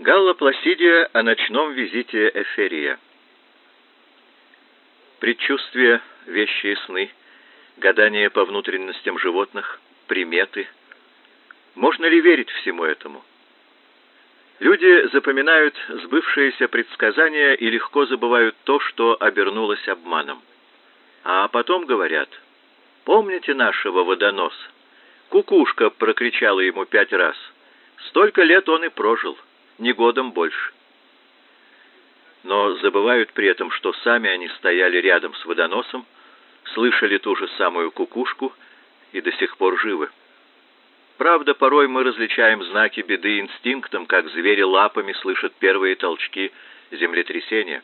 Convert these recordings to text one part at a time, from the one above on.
Галла Пласидия о ночном визите Эферия. Предчувствия, вещи и сны, гадания по внутренностям животных, приметы. Можно ли верить всему этому? Люди запоминают сбывшиеся предсказания и легко забывают то, что обернулось обманом. А потом говорят, помните нашего водоноса? Кукушка прокричала ему пять раз. Столько лет он и прожил ни годом больше. Но забывают при этом, что сами они стояли рядом с водоносом, слышали ту же самую кукушку и до сих пор живы. Правда, порой мы различаем знаки беды инстинктом, как звери лапами слышат первые толчки землетрясения.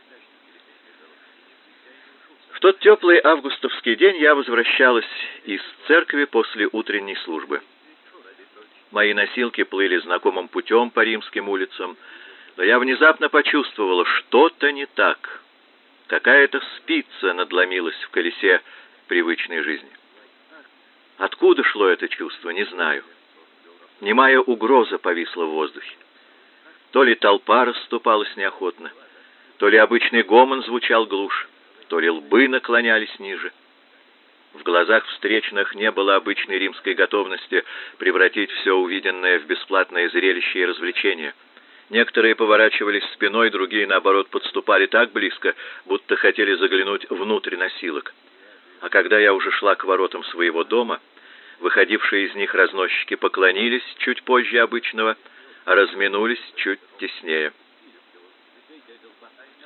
В тот теплый августовский день я возвращалась из церкви после утренней службы. Мои носилки плыли знакомым путем по римским улицам, но я внезапно почувствовала, что-то не так. Какая-то спица надломилась в колесе привычной жизни. Откуда шло это чувство, не знаю. Немая угроза повисла в воздухе. То ли толпа расступалась неохотно, то ли обычный гомон звучал глуше, то ли лбы наклонялись ниже. В глазах встречных не было обычной римской готовности превратить все увиденное в бесплатное зрелище и развлечение. Некоторые поворачивались спиной, другие, наоборот, подступали так близко, будто хотели заглянуть внутрь носилок. А когда я уже шла к воротам своего дома, выходившие из них разносчики поклонились чуть позже обычного, а разминулись чуть теснее.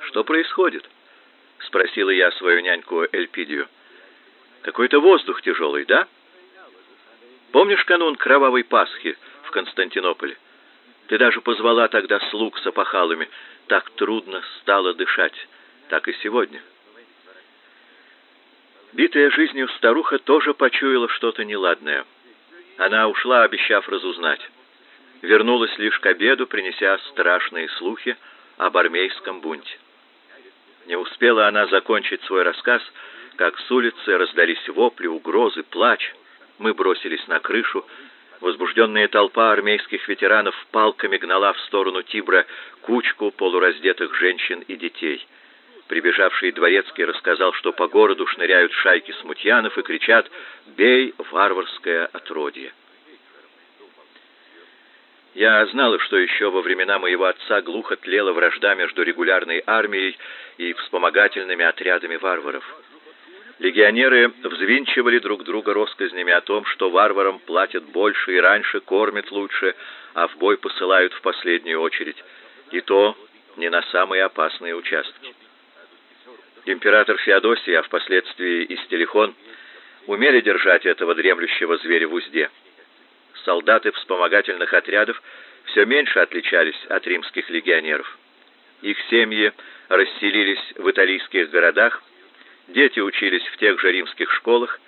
«Что происходит?» — спросила я свою няньку Эльпидию. Какой-то воздух тяжелый, да? Помнишь канун кровавой Пасхи в Константинополе? Ты даже позвала тогда слуг с опахалами. Так трудно стало дышать. Так и сегодня. Битая жизнью старуха тоже почуяла что-то неладное. Она ушла, обещав разузнать. Вернулась лишь к обеду, принеся страшные слухи об армейском бунте. Не успела она закончить свой рассказ, как с улицы раздались вопли, угрозы, плач. Мы бросились на крышу. Возбужденная толпа армейских ветеранов палками гнала в сторону Тибра кучку полураздетых женщин и детей. Прибежавший дворецкий рассказал, что по городу шныряют шайки смутьянов и кричат «Бей варварское отродье!». Я знала, что еще во времена моего отца глухо тлела вражда между регулярной армией и вспомогательными отрядами варваров. Легионеры взвинчивали друг друга россказнями о том, что варварам платят больше и раньше кормят лучше, а в бой посылают в последнюю очередь, и то не на самые опасные участки. Император Феодосий, а впоследствии и Стелихон, умели держать этого дремлющего зверя в узде. Солдаты вспомогательных отрядов все меньше отличались от римских легионеров. Их семьи расселились в итальянских городах, Дети учились в тех же римских школах,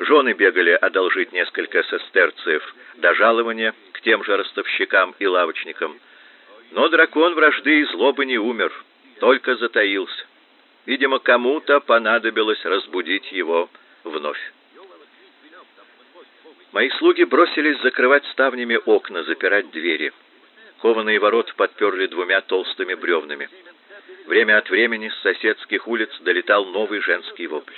жены бегали одолжить несколько сестерциев до жалования к тем же ростовщикам и лавочникам. Но дракон вражды и злобы не умер, только затаился. Видимо, кому-то понадобилось разбудить его вновь. Мои слуги бросились закрывать ставнями окна, запирать двери. Кованые ворота подперли двумя толстыми бревнами. Время от времени с соседских улиц долетал новый женский вопль.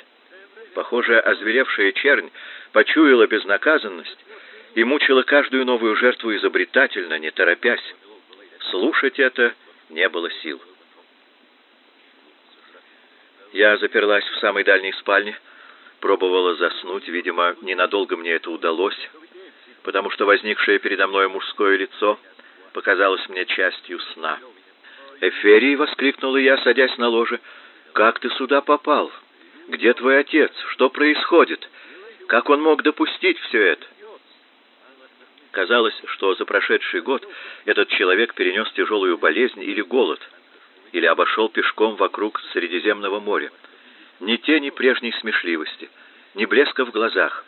Похоже, озверевшая чернь почуяла безнаказанность и мучила каждую новую жертву изобретательно, не торопясь. Слушать это не было сил. Я заперлась в самой дальней спальне, пробовала заснуть, видимо, ненадолго мне это удалось, потому что возникшее передо мной мужское лицо показалось мне частью сна. «Эферий!» — воскликнула я, садясь на ложе. «Как ты сюда попал? Где твой отец? Что происходит? Как он мог допустить все это?» Казалось, что за прошедший год этот человек перенес тяжелую болезнь или голод, или обошел пешком вокруг Средиземного моря. Ни тени прежней смешливости, ни блеска в глазах.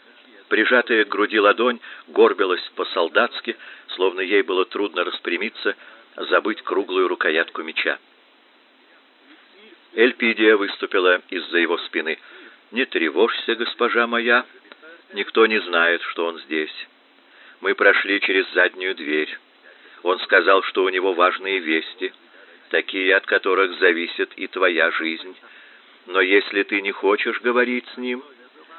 Прижатая к груди ладонь горбилась по-солдатски, словно ей было трудно распрямиться, забыть круглую рукоятку меча. Эльпидия выступила из-за его спины. «Не тревожься, госпожа моя, никто не знает, что он здесь. Мы прошли через заднюю дверь. Он сказал, что у него важные вести, такие, от которых зависит и твоя жизнь. Но если ты не хочешь говорить с ним...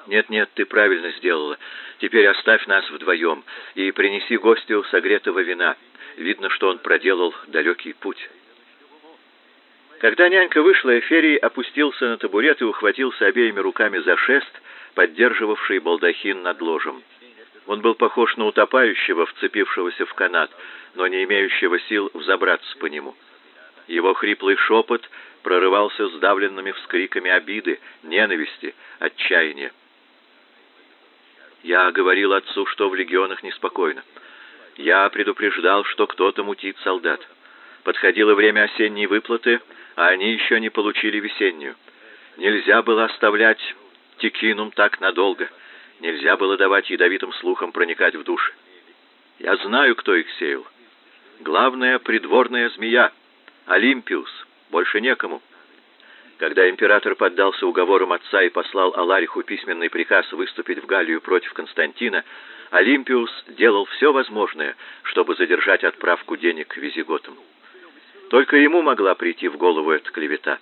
Нет-нет, ты правильно сделала. Теперь оставь нас вдвоем и принеси гостю согретого вина. Видно, что он проделал далекий путь. Когда нянька вышла, Эферий опустился на табурет и ухватился обеими руками за шест, поддерживавший балдахин над ложем. Он был похож на утопающего, вцепившегося в канат, но не имеющего сил взобраться по нему. Его хриплый шепот прорывался сдавленными вскриками обиды, ненависти, отчаяния. Я говорил отцу, что в легионах неспокойно. Я предупреждал, что кто-то мутит солдат. Подходило время осенней выплаты, а они еще не получили весеннюю. Нельзя было оставлять текинум так надолго. Нельзя было давать ядовитым слухам проникать в души. Я знаю, кто их сеял. Главная придворная змея — Олимпиус. Больше некому. Когда император поддался уговорам отца и послал Алариху письменный приказ выступить в Галлию против Константина, Олимпиус делал все возможное, чтобы задержать отправку денег визиготам. Только ему могла прийти в голову эта клевета.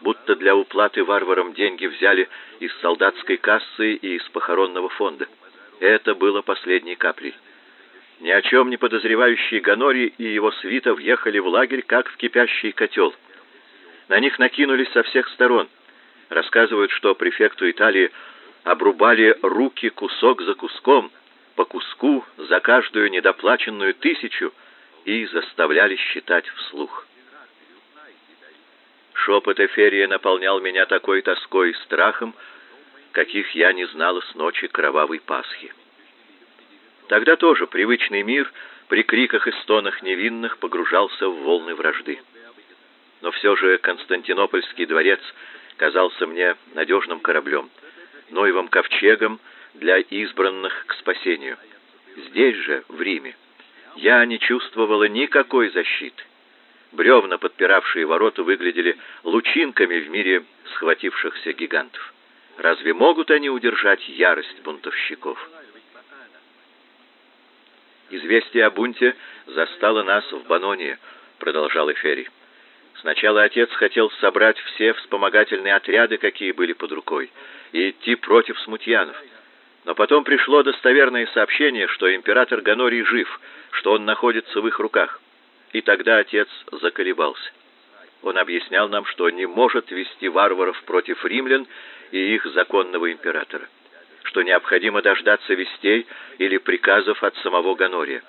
Будто для уплаты варварам деньги взяли из солдатской кассы и из похоронного фонда. Это было последней каплей. Ни о чем не подозревающий Ганори и его свита въехали в лагерь, как в кипящий котел. На них накинулись со всех сторон. Рассказывают, что префекту Италии обрубали руки кусок за куском, по куску за каждую недоплаченную тысячу и заставляли считать вслух. Шепот Эферия наполнял меня такой тоской и страхом, каких я не знала с ночи кровавой Пасхи. Тогда тоже привычный мир при криках и стонах невинных погружался в волны вражды но все же Константинопольский дворец казался мне надежным кораблем, Ноевым ковчегом для избранных к спасению. Здесь же, в Риме, я не чувствовала никакой защиты. Бревна, подпиравшие ворота, выглядели лучинками в мире схватившихся гигантов. Разве могут они удержать ярость бунтовщиков? Известие о бунте застало нас в Банонии, продолжал Эферий. Сначала отец хотел собрать все вспомогательные отряды, какие были под рукой, и идти против смутьянов. Но потом пришло достоверное сообщение, что император Ганорий жив, что он находится в их руках. И тогда отец заколебался. Он объяснял нам, что не может вести варваров против римлян и их законного императора, что необходимо дождаться вестей или приказов от самого Ганория.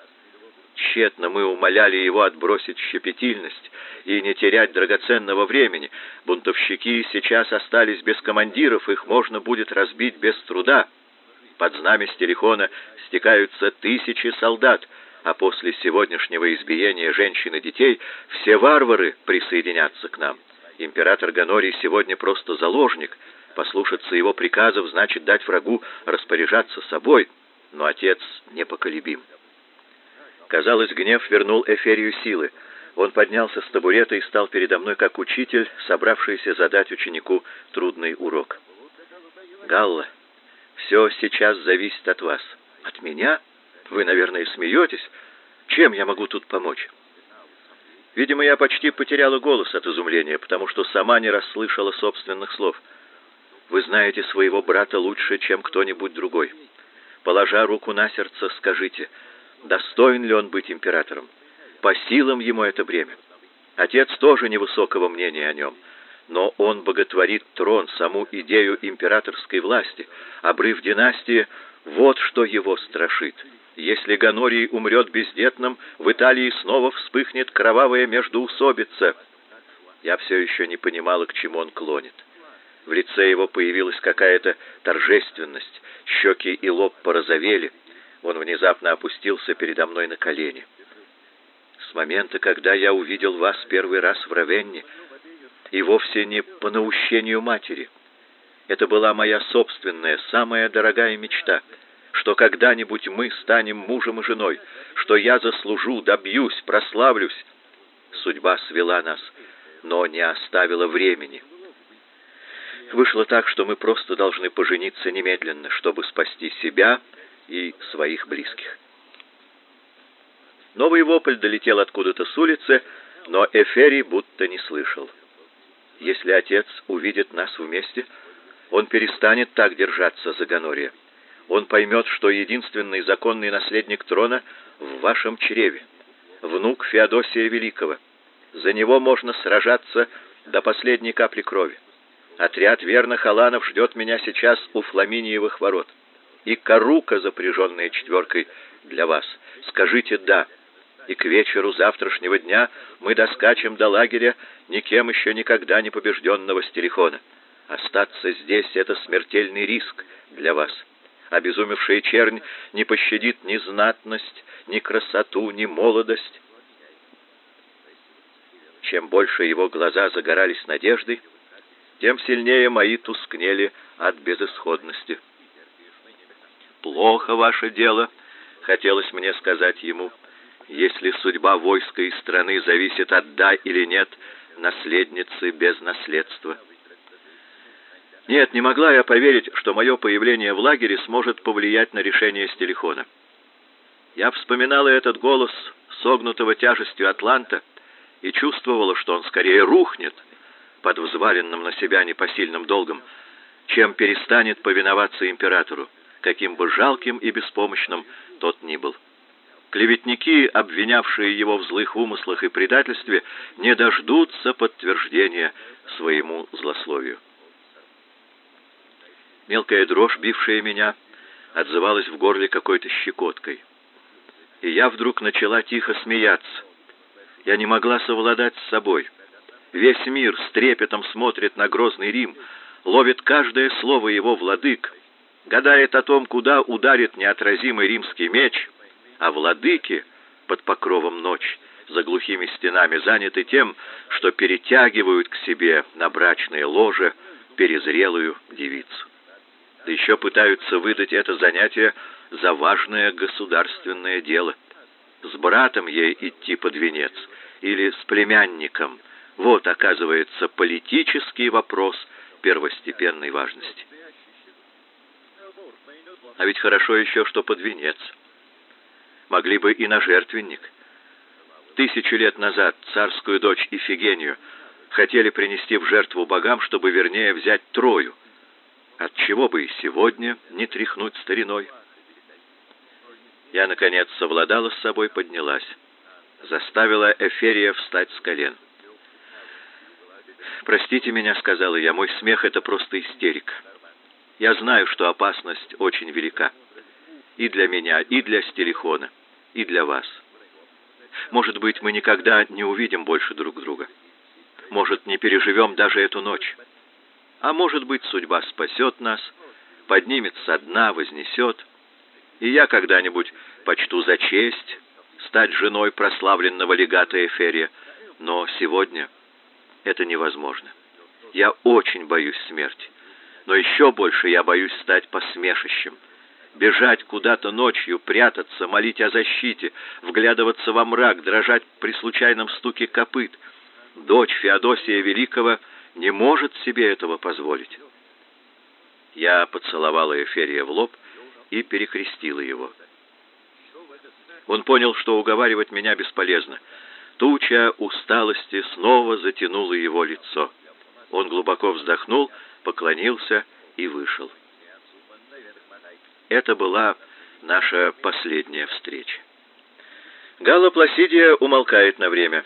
Тщетно мы умоляли его отбросить щепетильность и не терять драгоценного времени. Бунтовщики сейчас остались без командиров, их можно будет разбить без труда. Под знамя Стерихона стекаются тысячи солдат, а после сегодняшнего избиения женщин и детей все варвары присоединятся к нам. Император Ганорий сегодня просто заложник. Послушаться его приказов значит дать врагу распоряжаться собой, но отец непоколебим. Казалось, гнев вернул Эферию силы. Он поднялся с табурета и стал передо мной как учитель, собравшийся задать ученику трудный урок. «Галла, все сейчас зависит от вас. От меня? Вы, наверное, смеетесь. Чем я могу тут помочь?» Видимо, я почти потеряла голос от изумления, потому что сама не расслышала собственных слов. «Вы знаете своего брата лучше, чем кто-нибудь другой. Положа руку на сердце, скажите, достоин ли он быть императором? По силам ему это бремя. Отец тоже невысокого мнения о нем, но он боготворит трон, саму идею императорской власти. Обрыв династии — вот что его страшит. Если Ганорий умрет бездетным, в Италии снова вспыхнет кровавая междоусобица. Я все еще не понимала, к чему он клонит. В лице его появилась какая-то торжественность, щеки и лоб порозовели. Он внезапно опустился передо мной на колени. С момента, когда я увидел вас первый раз в Равенне, и вовсе не по наущению матери. Это была моя собственная, самая дорогая мечта, что когда-нибудь мы станем мужем и женой, что я заслужу, добьюсь, прославлюсь. Судьба свела нас, но не оставила времени. Вышло так, что мы просто должны пожениться немедленно, чтобы спасти себя и своих близких. Новый вопль долетел откуда-то с улицы, но Эферий будто не слышал. Если отец увидит нас вместе, он перестанет так держаться за Ганория. Он поймет, что единственный законный наследник трона в вашем чреве, внук Феодосия Великого. За него можно сражаться до последней капли крови. Отряд верных аланов ждет меня сейчас у Фламиниевых ворот. И корука, запряженная четверкой, для вас. Скажите «да», и к вечеру завтрашнего дня мы доскачем до лагеря никем еще никогда не побежденного Стерихона. Остаться здесь — это смертельный риск для вас. Обезумевшая чернь не пощадит ни знатность, ни красоту, ни молодость. Чем больше его глаза загорались надеждой, тем сильнее мои тускнели от безысходности. «Плохо ваше дело», — хотелось мне сказать ему, — «если судьба войска и страны зависит от «да» или «нет» наследницы без наследства». Нет, не могла я поверить, что мое появление в лагере сможет повлиять на решение Стелихона. Я вспоминала этот голос согнутого тяжестью Атланта и чувствовала, что он скорее рухнет под взваленным на себя непосильным долгом, чем перестанет повиноваться императору, каким бы жалким и беспомощным тот ни был. Клеветники, обвинявшие его в злых умыслах и предательстве, не дождутся подтверждения своему злословию. Мелкая дрожь, бившая меня, отзывалась в горле какой-то щекоткой. И я вдруг начала тихо смеяться. Я не могла совладать с собой. Весь мир с трепетом смотрит на грозный Рим, ловит каждое слово его владык, гадает о том, куда ударит неотразимый римский меч, а владыки под покровом ночи за глухими стенами заняты тем, что перетягивают к себе на брачное ложе перезрелую девицу да еще пытаются выдать это занятие за важное государственное дело. С братом ей идти под венец или с племянником. Вот, оказывается, политический вопрос первостепенной важности. А ведь хорошо еще, что под венец. Могли бы и на жертвенник. Тысячу лет назад царскую дочь Ифигению хотели принести в жертву богам, чтобы вернее взять Трою – Отчего бы и сегодня не тряхнуть стариной? Я, наконец, совладала с собой, поднялась. Заставила Эферия встать с колен. «Простите меня», — сказала я, — «мой смех — это просто истерика. Я знаю, что опасность очень велика. И для меня, и для Стерихона, и для вас. Может быть, мы никогда не увидим больше друг друга. Может, не переживем даже эту ночь». А может быть, судьба спасет нас, поднимет со дна, вознесет, и я когда-нибудь почту за честь стать женой прославленного легата Эферия, но сегодня это невозможно. Я очень боюсь смерти, но еще больше я боюсь стать посмешищем, бежать куда-то ночью, прятаться, молить о защите, вглядываться во мрак, дрожать при случайном стуке копыт. Дочь Феодосия Великого — не может себе этого позволить. Я поцеловала Эферия в лоб и перекрестила его. Он понял, что уговаривать меня бесполезно. Туча усталости снова затянула его лицо. Он глубоко вздохнул, поклонился и вышел. Это была наша последняя встреча. Галла Пласидия умолкает на время.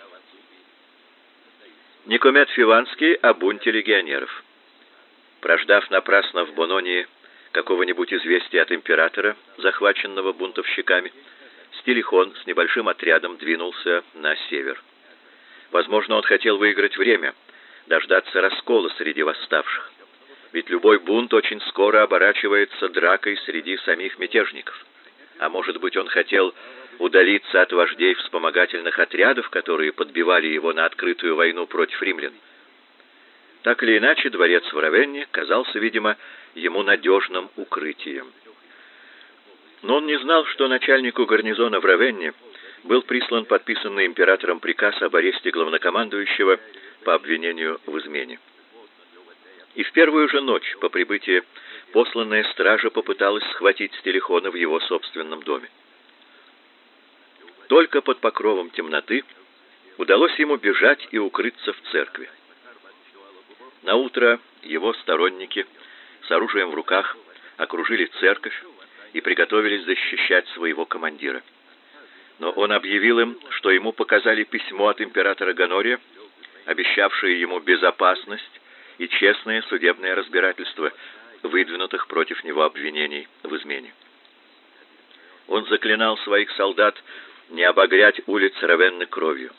Никомет Фиванский о бунте легионеров. Прождав напрасно в Бононии какого-нибудь известия от императора, захваченного бунтовщиками, Стилихон с небольшим отрядом двинулся на север. Возможно, он хотел выиграть время, дождаться раскола среди восставших. Ведь любой бунт очень скоро оборачивается дракой среди самих мятежников. А может быть, он хотел удалиться от вождей вспомогательных отрядов, которые подбивали его на открытую войну против римлян. Так или иначе, дворец в Равенне казался, видимо, ему надежным укрытием. Но он не знал, что начальнику гарнизона в Равенне был прислан подписанный императором приказ об аресте главнокомандующего по обвинению в измене. И в первую же ночь по прибытии посланная стража попыталась схватить Стелихона в его собственном доме. Только под покровом темноты удалось ему бежать и укрыться в церкви. На утро его сторонники с оружием в руках окружили церковь и приготовились защищать своего командира. Но он объявил им, что ему показали письмо от императора Ганория, обещавшее ему безопасность и честное судебное разбирательство выдвинутых против него обвинений в измене. Он заклинал своих солдат не обогрять улицы Равенны кровью.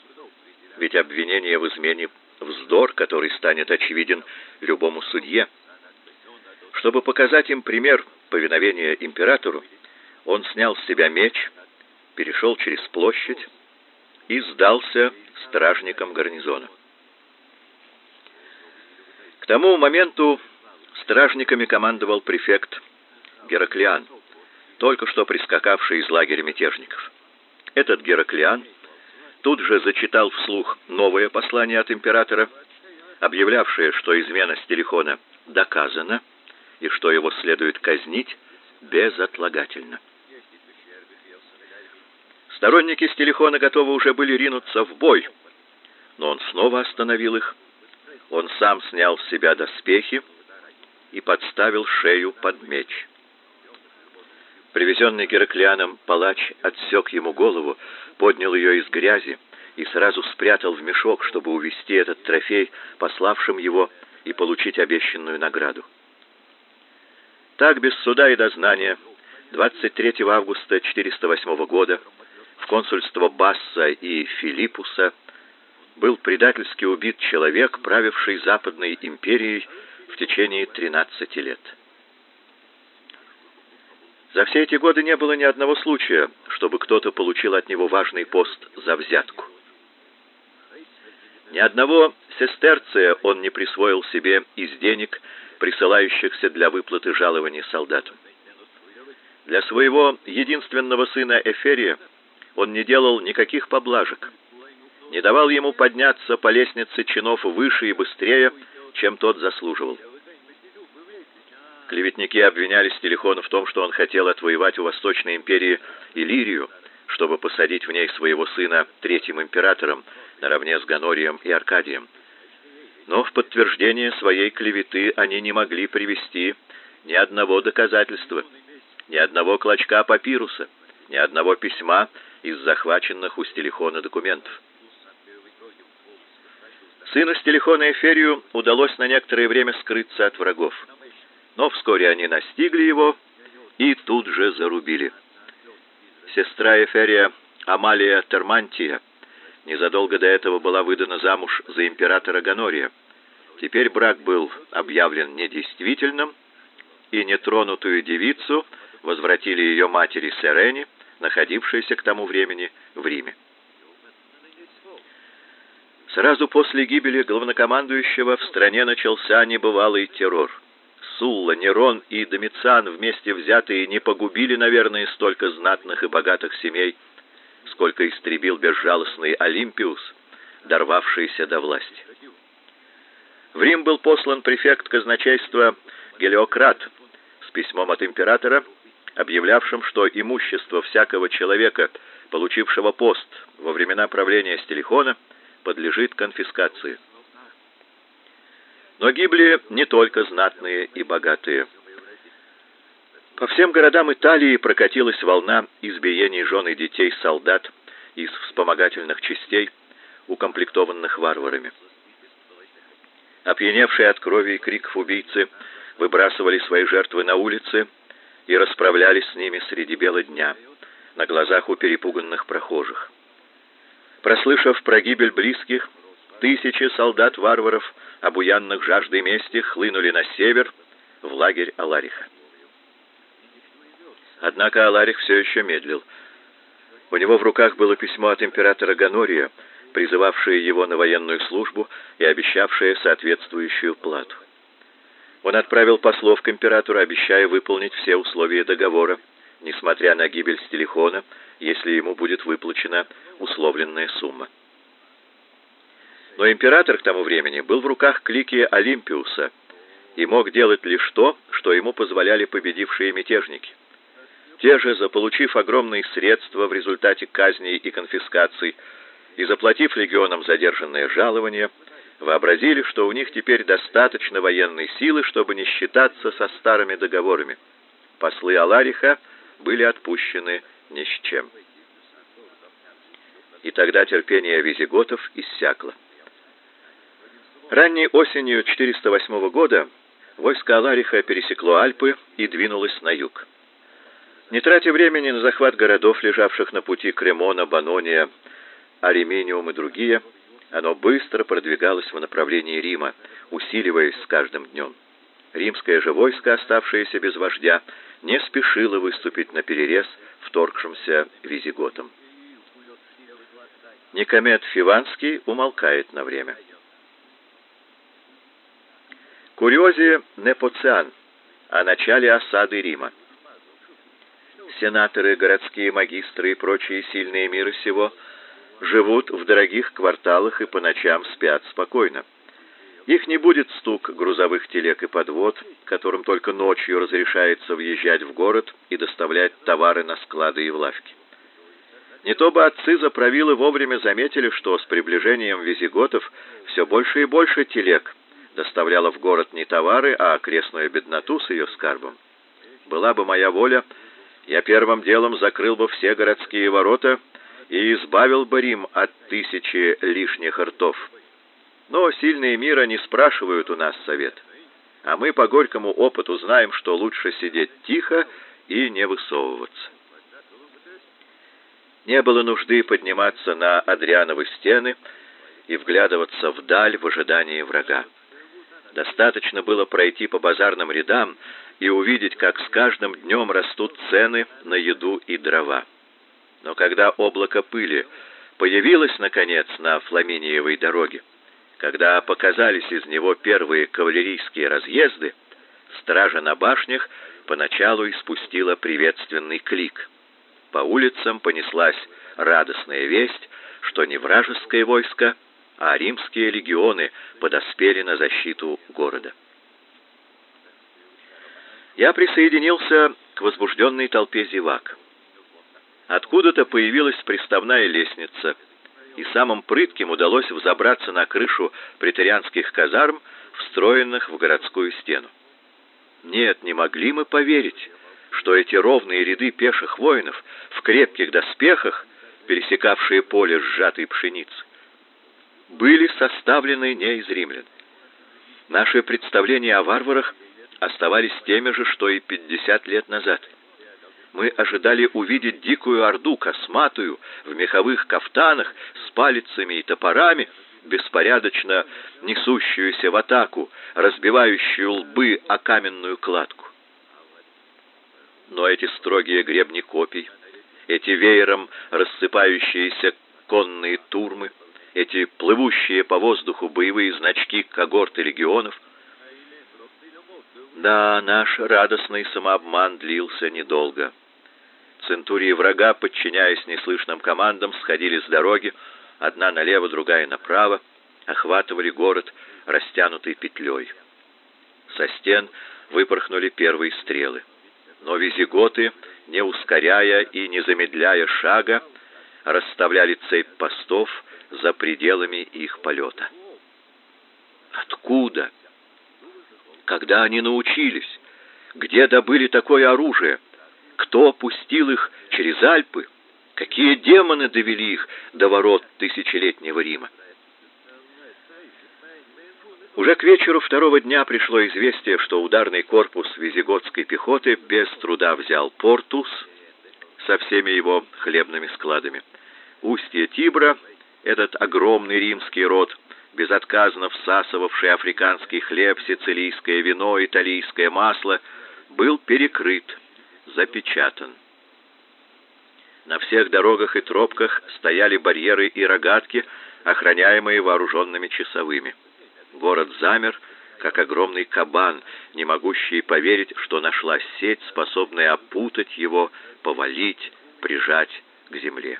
Ведь обвинение в измене — вздор, который станет очевиден любому судье. Чтобы показать им пример повиновения императору, он снял с себя меч, перешел через площадь и сдался стражникам гарнизона. К тому моменту стражниками командовал префект Гераклиан, только что прискакавший из лагеря мятежников. Этот Гераклиан тут же зачитал вслух новое послание от императора, объявлявшее, что измена Стелихона доказана и что его следует казнить безотлагательно. Сторонники Стелихона готовы уже были ринуться в бой, но он снова остановил их. Он сам снял с себя доспехи и подставил шею под меч. Привезенный Гераклианом палач отсек ему голову, поднял ее из грязи и сразу спрятал в мешок, чтобы увести этот трофей пославшим его и получить обещанную награду. Так, без суда и дознания, 23 августа 408 года в консульство Басса и Филиппуса был предательски убит человек, правивший Западной империей в течение 13 лет. За все эти годы не было ни одного случая, чтобы кто-то получил от него важный пост за взятку. Ни одного сестерция он не присвоил себе из денег, присылающихся для выплаты жалований солдатам. Для своего единственного сына Эферия он не делал никаких поблажек, не давал ему подняться по лестнице чинов выше и быстрее, чем тот заслуживал. Клеветники обвиняли Стелихона в том, что он хотел отвоевать у Восточной империи Иллирию, чтобы посадить в ней своего сына третьим императором, наравне с Ганорием и Аркадием. Но в подтверждение своей клеветы они не могли привести ни одного доказательства, ни одного клочка папируса, ни одного письма из захваченных у Стелихона документов. Сыну Стелихона Эферию удалось на некоторое время скрыться от врагов. Но вскоре они настигли его и тут же зарубили. Сестра Эферия Амалия Термантия незадолго до этого была выдана замуж за императора Ганория. Теперь брак был объявлен недействительным, и нетронутую девицу возвратили ее матери Серене, находившейся к тому времени в Риме. Сразу после гибели главнокомандующего в стране начался небывалый террор. Сулла, Нерон и Домициан вместе взятые не погубили, наверное, столько знатных и богатых семей, сколько истребил безжалостный Олимпиус, дорвавшийся до власти. В Рим был послан префект казначейства Гелиократ с письмом от императора, объявлявшим, что имущество всякого человека, получившего пост во времена правления Стелихона, подлежит конфискации. Но гибли не только знатные и богатые. По всем городам Италии прокатилась волна избиений жен и детей солдат из вспомогательных частей, укомплектованных варварами. Опьяневшие от крови и криков убийцы выбрасывали свои жертвы на улицы и расправлялись с ними среди бела дня, на глазах у перепуганных прохожих. Прослышав про гибель близких, тысячи солдат-варваров обуянных жаждой мести, хлынули на север, в лагерь Алариха. Однако Аларих все еще медлил. У него в руках было письмо от императора Ганория, призывавшее его на военную службу и обещавшее соответствующую плату. Он отправил послов к императору, обещая выполнить все условия договора, несмотря на гибель Стелихона, если ему будет выплачена условленная сумма. Но император к тому времени был в руках клики Олимпиуса и мог делать лишь то, что ему позволяли победившие мятежники. Те же, заполучив огромные средства в результате казней и конфискаций и заплатив легионам задержанное жалование, вообразили, что у них теперь достаточно военной силы, чтобы не считаться со старыми договорами. Послы Алариха были отпущены ни с чем. И тогда терпение визиготов иссякло. Ранней осенью 408 года войско Алариха пересекло Альпы и двинулось на юг. Не тратя времени на захват городов, лежавших на пути Кремона, Банония, Аремениум и другие, оно быстро продвигалось в направлении Рима, усиливаясь с каждым днем. Римское же войско, оставшееся без вождя, не спешило выступить на перерез вторгшимся визиготам. Никомед Фиванский умолкает на время. Курьози Непоциан о начале осады Рима. Сенаторы, городские магистры и прочие сильные мира сего живут в дорогих кварталах и по ночам спят спокойно. Их не будет стук грузовых телег и подвод, которым только ночью разрешается въезжать в город и доставлять товары на склады и в лавки. Не то бы отцы заправилы вовремя заметили, что с приближением визиготов все больше и больше телег доставляло в город не товары, а окрестную бедноту с ее скарбом. Была бы моя воля, я первым делом закрыл бы все городские ворота и избавил бы Рим от тысячи лишних ртов. Но сильные мира не спрашивают у нас совет, а мы по горькому опыту знаем, что лучше сидеть тихо и не высовываться. Не было нужды подниматься на Адриановы стены и вглядываться вдаль в ожидании врага. Достаточно было пройти по базарным рядам и увидеть, как с каждым днем растут цены на еду и дрова. Но когда облако пыли появилось, наконец, на Фламиниевой дороге, когда показались из него первые кавалерийские разъезды, стража на башнях поначалу испустила приветственный клик. По улицам понеслась радостная весть, что не вражеское войско, а римские легионы подоспели на защиту города. Я присоединился к возбужденной толпе зевак. Откуда-то появилась приставная лестница, и самым прытким удалось взобраться на крышу претарианских казарм, встроенных в городскую стену. Нет, не могли мы поверить, что эти ровные ряды пеших воинов в крепких доспехах, пересекавшие поле сжатой пшеницы, были составлены не из римлян. Наши представления о варварах оставались теми же, что и 50 лет назад. Мы ожидали увидеть дикую орду, косматую, в меховых кафтанах, с палицами и топорами, беспорядочно несущуюся в атаку, разбивающую лбы о каменную кладку. Но эти строгие гребни копий, эти веером рассыпающиеся конные турмы, эти плывущие по воздуху боевые значки когорт и легионов. Да, наш радостный самообман длился недолго. Центурии врага, подчиняясь неслышным командам, сходили с дороги, одна налево, другая направо, охватывали город, растянутой петлей. Со стен выпорхнули первые стрелы. Но визиготы, не ускоряя и не замедляя шага, расставляли цепь постов, за пределами их полета. Откуда? Когда они научились? Где добыли такое оружие? Кто пустил их через Альпы? Какие демоны довели их до ворот тысячелетнего Рима? Уже к вечеру второго дня пришло известие, что ударный корпус визиготской пехоты без труда взял Портус со всеми его хлебными складами. Устье Тибра этот огромный римский род, безотказно всасывавший африканский хлеб, сицилийское вино, итальянское масло, был перекрыт, запечатан. На всех дорогах и тропках стояли барьеры и рогатки, охраняемые вооруженными часовыми. Город замер, как огромный кабан, не могущий поверить, что нашлась сеть, способная опутать его, повалить, прижать к земле.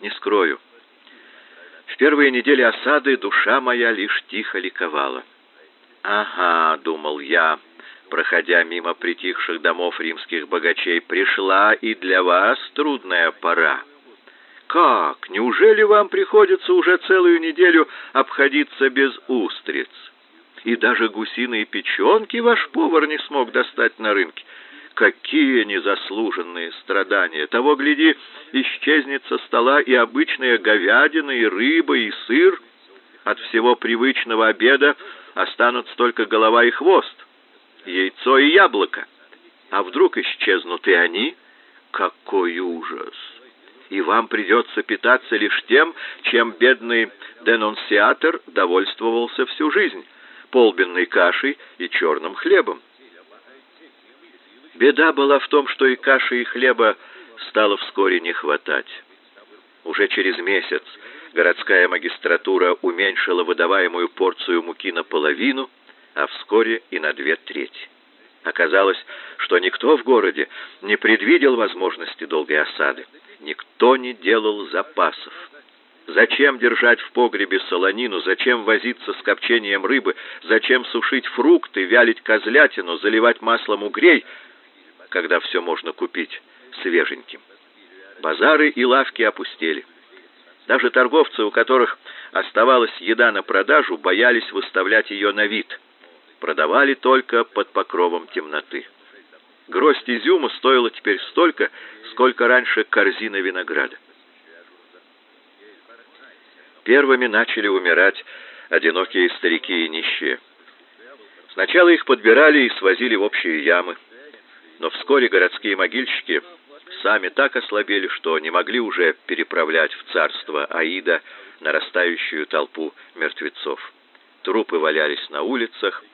Не скрою, в первые недели осады душа моя лишь тихо ликовала. «Ага», — думал я, проходя мимо притихших домов римских богачей, пришла и для вас трудная пора. Как? Неужели вам приходится уже целую неделю обходиться без устриц? И даже гусиные печенки ваш повар не смог достать на рынке. Какие незаслуженные страдания! Того, гляди, исчезнет со стола и обычная говядина, и рыба, и сыр. От всего привычного обеда останутся только голова и хвост, яйцо и яблоко. А вдруг исчезнут и они? Какой ужас! И вам придется питаться лишь тем, чем бедный денонсиатор довольствовался всю жизнь — полбенной кашей и черным хлебом. Беда была в том, что и каши, и хлеба стало вскоре не хватать. Уже через месяц городская магистратура уменьшила выдаваемую порцию муки наполовину, а вскоре и на две трети. Оказалось, что никто в городе не предвидел возможности долгой осады, никто не делал запасов. Зачем держать в погребе солонину, зачем возиться с копчением рыбы, зачем сушить фрукты, вялить козлятину, заливать маслом угрей — когда все можно купить свеженьким. Базары и лавки опустели. Даже торговцы, у которых оставалась еда на продажу, боялись выставлять ее на вид. Продавали только под покровом темноты. Гроздь изюма стоила теперь столько, сколько раньше корзина винограда. Первыми начали умирать одинокие старики и нищие. Сначала их подбирали и свозили в общие ямы. Но вскоре городские могильщики сами так ослабели, что не могли уже переправлять в царство Аида нарастающую толпу мертвецов. Трупы валялись на улицах,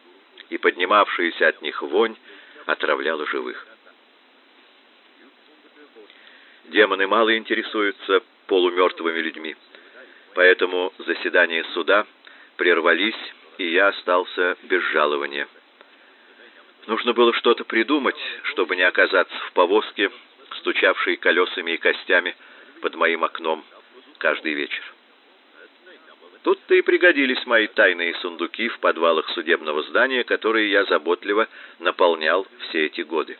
и поднимавшаяся от них вонь отравляла живых. Демоны мало интересуются полумертвыми людьми, поэтому заседания суда прервались, и я остался без жалования. Нужно было что-то придумать, чтобы не оказаться в повозке, стучавшей колесами и костями под моим окном каждый вечер. Тут-то и пригодились мои тайные сундуки в подвалах судебного здания, которые я заботливо наполнял все эти годы.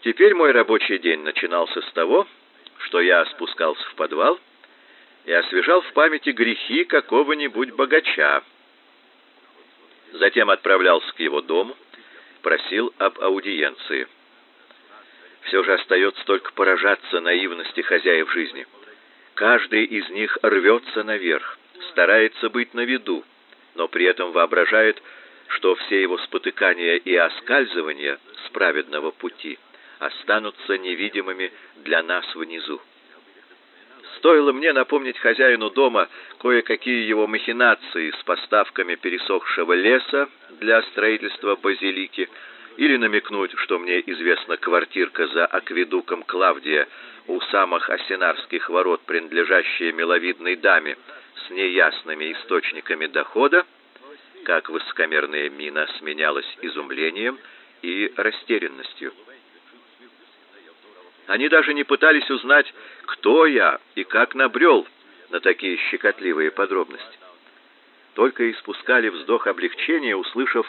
Теперь мой рабочий день начинался с того, что я спускался в подвал и освежал в памяти грехи какого-нибудь богача. Затем отправлялся к его дому, просил об аудиенции. Все же остается только поражаться наивности хозяев жизни. Каждый из них рвется наверх, старается быть на виду, но при этом воображает, что все его спотыкания и оскальзывания с праведного пути останутся невидимыми для нас внизу. Стоило мне напомнить хозяину дома кое-какие его махинации с поставками пересохшего леса для строительства базилики, или намекнуть, что мне известна квартирка за акведуком Клавдия у самых осенарских ворот, принадлежащая миловидной даме с неясными источниками дохода, как высокомерная мина сменялась изумлением и растерянностью. Они даже не пытались узнать, кто я и как набрел на такие щекотливые подробности. Только испускали вздох облегчения, услышав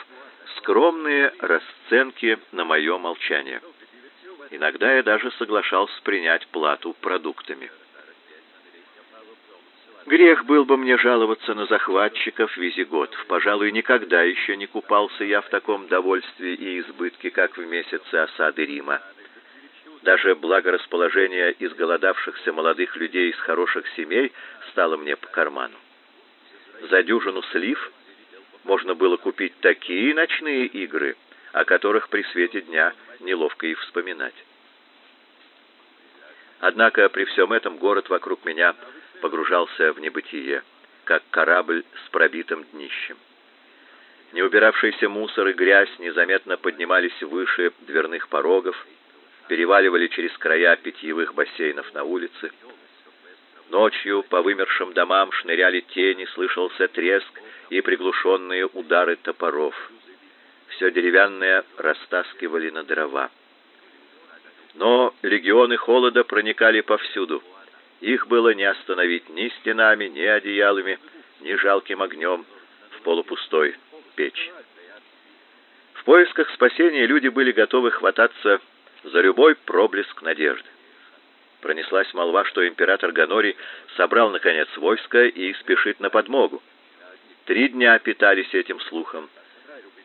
скромные расценки на мое молчание. Иногда я даже соглашался принять плату продуктами. Грех был бы мне жаловаться на захватчиков визиготов. Пожалуй, никогда еще не купался я в таком довольстве и избытке, как в месяце осады Рима. Даже благорасположение изголодавшихся молодых людей из хороших семей стало мне по карману. За дюжину слив можно было купить такие ночные игры, о которых при свете дня неловко и вспоминать. Однако при всем этом город вокруг меня погружался в небытие, как корабль с пробитым днищем. Неубиравшийся мусор и грязь незаметно поднимались выше дверных порогов, переваливали через края питьевых бассейнов на улице. Ночью по вымершим домам шныряли тени, слышался треск и приглушенные удары топоров. Все деревянное растаскивали на дрова. Но легионы холода проникали повсюду. Их было не остановить ни стенами, ни одеялами, ни жалким огнем в полупустой печи. В поисках спасения люди были готовы хвататься за любой проблеск надежды. Пронеслась молва, что император Ганорий собрал, наконец, войско и спешит на подмогу. Три дня питались этим слухом.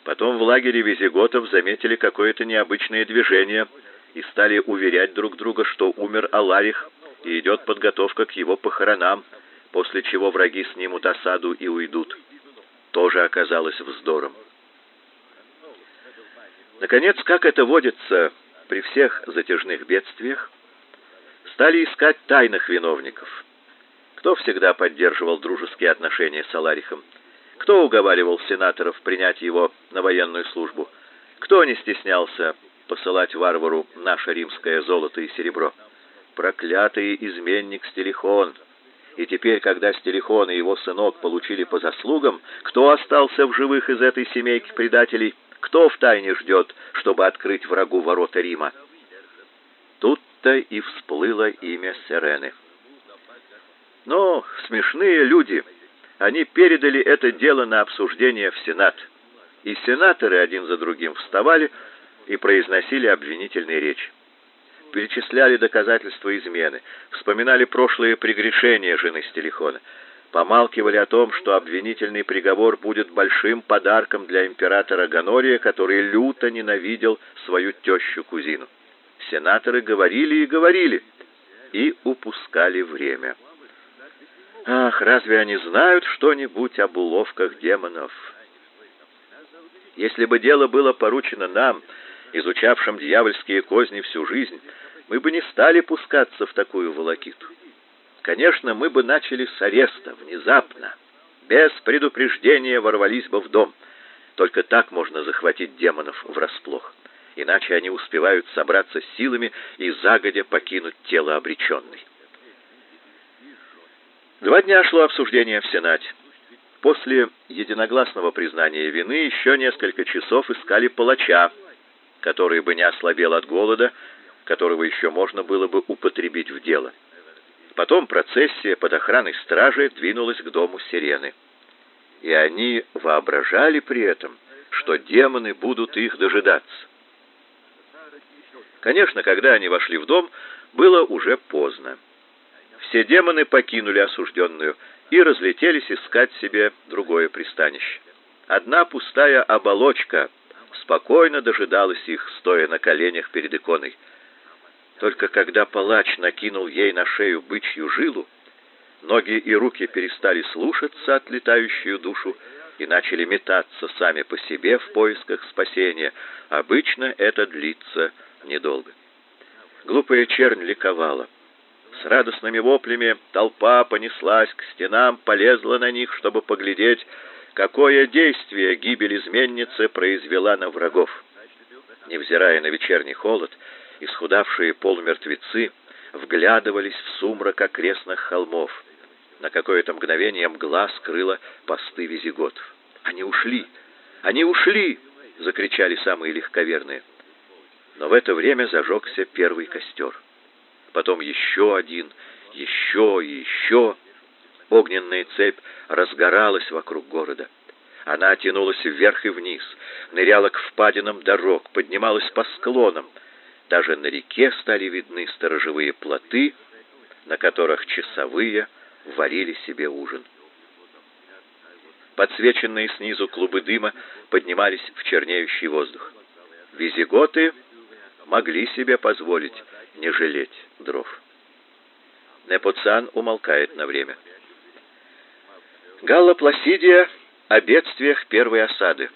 Потом в лагере визиготов заметили какое-то необычное движение и стали уверять друг друга, что умер Аларих и идет подготовка к его похоронам, после чего враги снимут осаду и уйдут. Тоже оказалось вздором. Наконец, как это водится при всех затяжных бедствиях, стали искать тайных виновников. Кто всегда поддерживал дружеские отношения с Аларихом? Кто уговаривал сенаторов принять его на военную службу? Кто не стеснялся посылать варвару наше римское золото и серебро? Проклятый изменник Стелихон! И теперь, когда Стелихон и его сынок получили по заслугам, кто остался в живых из этой семейки предателей? Кто втайне ждет, чтобы открыть врагу ворота Рима? Тут-то и всплыло имя Сирены. Но смешные люди, они передали это дело на обсуждение в Сенат. И сенаторы один за другим вставали и произносили обвинительные речи. Перечисляли доказательства измены, вспоминали прошлые прегрешения жены Стелихона помалкивали о том, что обвинительный приговор будет большим подарком для императора Ганория, который люто ненавидел свою тещу-кузину. Сенаторы говорили и говорили, и упускали время. Ах, разве они знают что-нибудь об уловках демонов? Если бы дело было поручено нам, изучавшим дьявольские козни всю жизнь, мы бы не стали пускаться в такую волокиту. Конечно, мы бы начали с ареста, внезапно, без предупреждения ворвались бы в дом. Только так можно захватить демонов врасплох. Иначе они успевают собраться силами и загодя покинуть тело обреченной. Два дня шло обсуждение в Сенате. После единогласного признания вины еще несколько часов искали палача, который бы не ослабел от голода, которого еще можно было бы употребить в дело. Потом процессия под охраной стражи двинулась к дому Сирены. И они воображали при этом, что демоны будут их дожидаться. Конечно, когда они вошли в дом, было уже поздно. Все демоны покинули осужденную и разлетелись искать себе другое пристанище. Одна пустая оболочка спокойно дожидалась их, стоя на коленях перед иконой. Только когда палач накинул ей на шею бычью жилу, ноги и руки перестали слушаться отлетающую душу и начали метаться сами по себе в поисках спасения. Обычно это длится недолго. Глупая чернь ликовала. С радостными воплями толпа понеслась к стенам, полезла на них, чтобы поглядеть, какое действие гибель изменницы произвела на врагов. Невзирая на вечерний холод, исхудавшие полумертвецы вглядывались в сумрак окрестных холмов. На какое-то мгновение мгла скрыла посты визиготов. «Они ушли! Они ушли!» — закричали самые легковерные. Но в это время зажегся первый костер. Потом еще один, еще и еще. Огненная цепь разгоралась вокруг города. Она тянулась вверх и вниз, ныряла к впадинам дорог, поднималась по склонам — даже на реке стали видны сторожевые плоты, на которых часовые варили себе ужин. Подсвеченные снизу клубы дыма поднимались в чернеющий воздух. Визиготы могли себе позволить не жалеть дров. Непоцан умолкает на время. Галла Пласидия о бедствиях первой осады.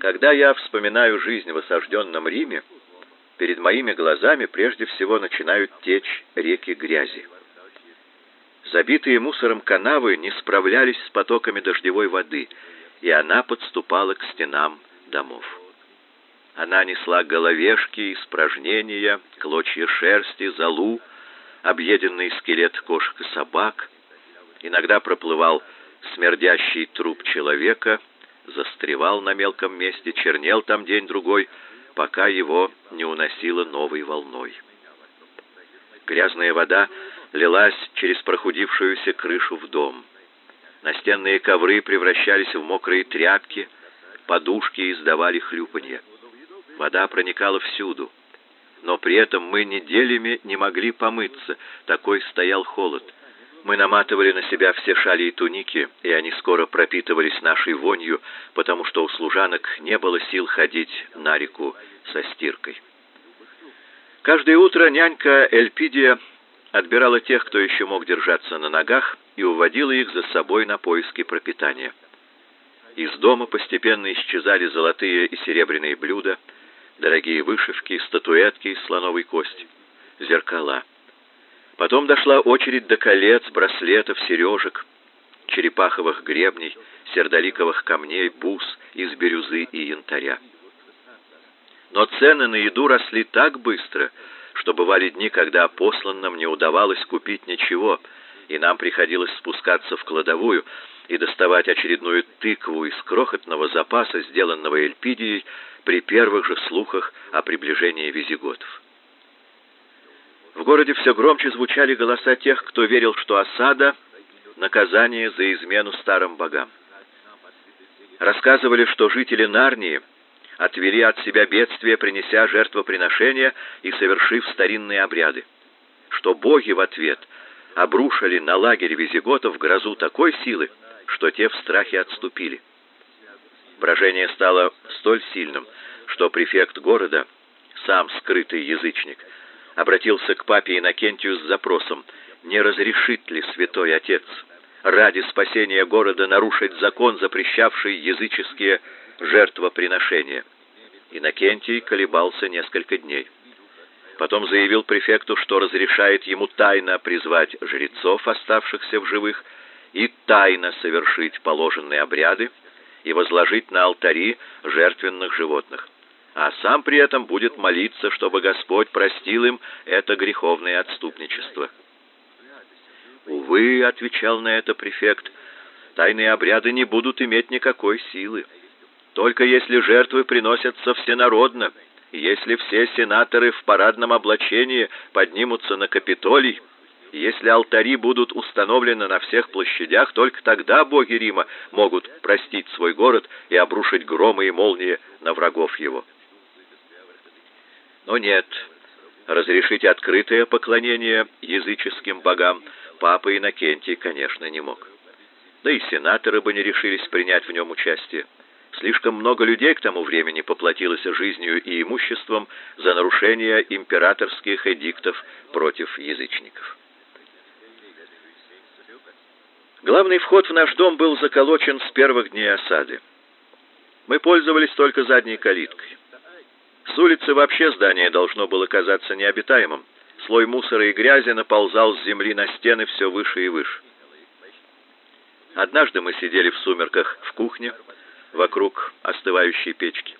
Когда я вспоминаю жизнь в осажденном Риме, перед моими глазами прежде всего начинают течь реки грязи. Забитые мусором канавы не справлялись с потоками дождевой воды, и она подступала к стенам домов. Она несла головешки, испражнения, клочья шерсти, золу, объеденный скелет кошек и собак. Иногда проплывал смердящий труп человека — застревал на мелком месте, чернел там день-другой, пока его не уносило новой волной. Грязная вода лилась через прохудившуюся крышу в дом. Настенные ковры превращались в мокрые тряпки, подушки издавали хлюпанье. Вода проникала всюду, но при этом мы неделями не могли помыться, такой стоял холод. Мы наматывали на себя все шали и туники, и они скоро пропитывались нашей вонью, потому что у служанок не было сил ходить на реку со стиркой. Каждое утро нянька Эльпидия отбирала тех, кто еще мог держаться на ногах, и уводила их за собой на поиски пропитания. Из дома постепенно исчезали золотые и серебряные блюда, дорогие вышивки, статуэтки из слоновой кости, зеркала. Потом дошла очередь до колец, браслетов, сережек, черепаховых гребней, сердоликовых камней, бус из бирюзы и янтаря. Но цены на еду росли так быстро, что бывали дни, когда посланным не удавалось купить ничего, и нам приходилось спускаться в кладовую и доставать очередную тыкву из крохотного запаса, сделанного Эльпидией при первых же слухах о приближении визиготов. В городе все громче звучали голоса тех, кто верил, что осада — наказание за измену старым богам. Рассказывали, что жители Нарнии отвели от себя бедствие, принеся жертвоприношения и совершив старинные обряды, что боги в ответ обрушили на лагерь визиготов грозу такой силы, что те в страхе отступили. Брожение стало столь сильным, что префект города, сам скрытый язычник, обратился к папе Иннокентию с запросом, не разрешит ли святой отец ради спасения города нарушить закон, запрещавший языческие жертвоприношения. Иннокентий колебался несколько дней. Потом заявил префекту, что разрешает ему тайно призвать жрецов, оставшихся в живых, и тайно совершить положенные обряды и возложить на алтари жертвенных животных а сам при этом будет молиться, чтобы Господь простил им это греховное отступничество. «Увы», — отвечал на это префект, — «тайные обряды не будут иметь никакой силы. Только если жертвы приносятся всенародно, если все сенаторы в парадном облачении поднимутся на Капитолий, если алтари будут установлены на всех площадях, только тогда боги Рима могут простить свой город и обрушить громы и молнии на врагов его». Но нет, разрешить открытое поклонение языческим богам папа Иннокентий, конечно, не мог. Да и сенаторы бы не решились принять в нем участие. Слишком много людей к тому времени поплатилось жизнью и имуществом за нарушение императорских эдиктов против язычников. Главный вход в наш дом был заколочен с первых дней осады. Мы пользовались только задней калиткой. С улицы вообще здание должно было казаться необитаемым. Слой мусора и грязи наползал с земли на стены все выше и выше. Однажды мы сидели в сумерках в кухне, вокруг остывающей печки.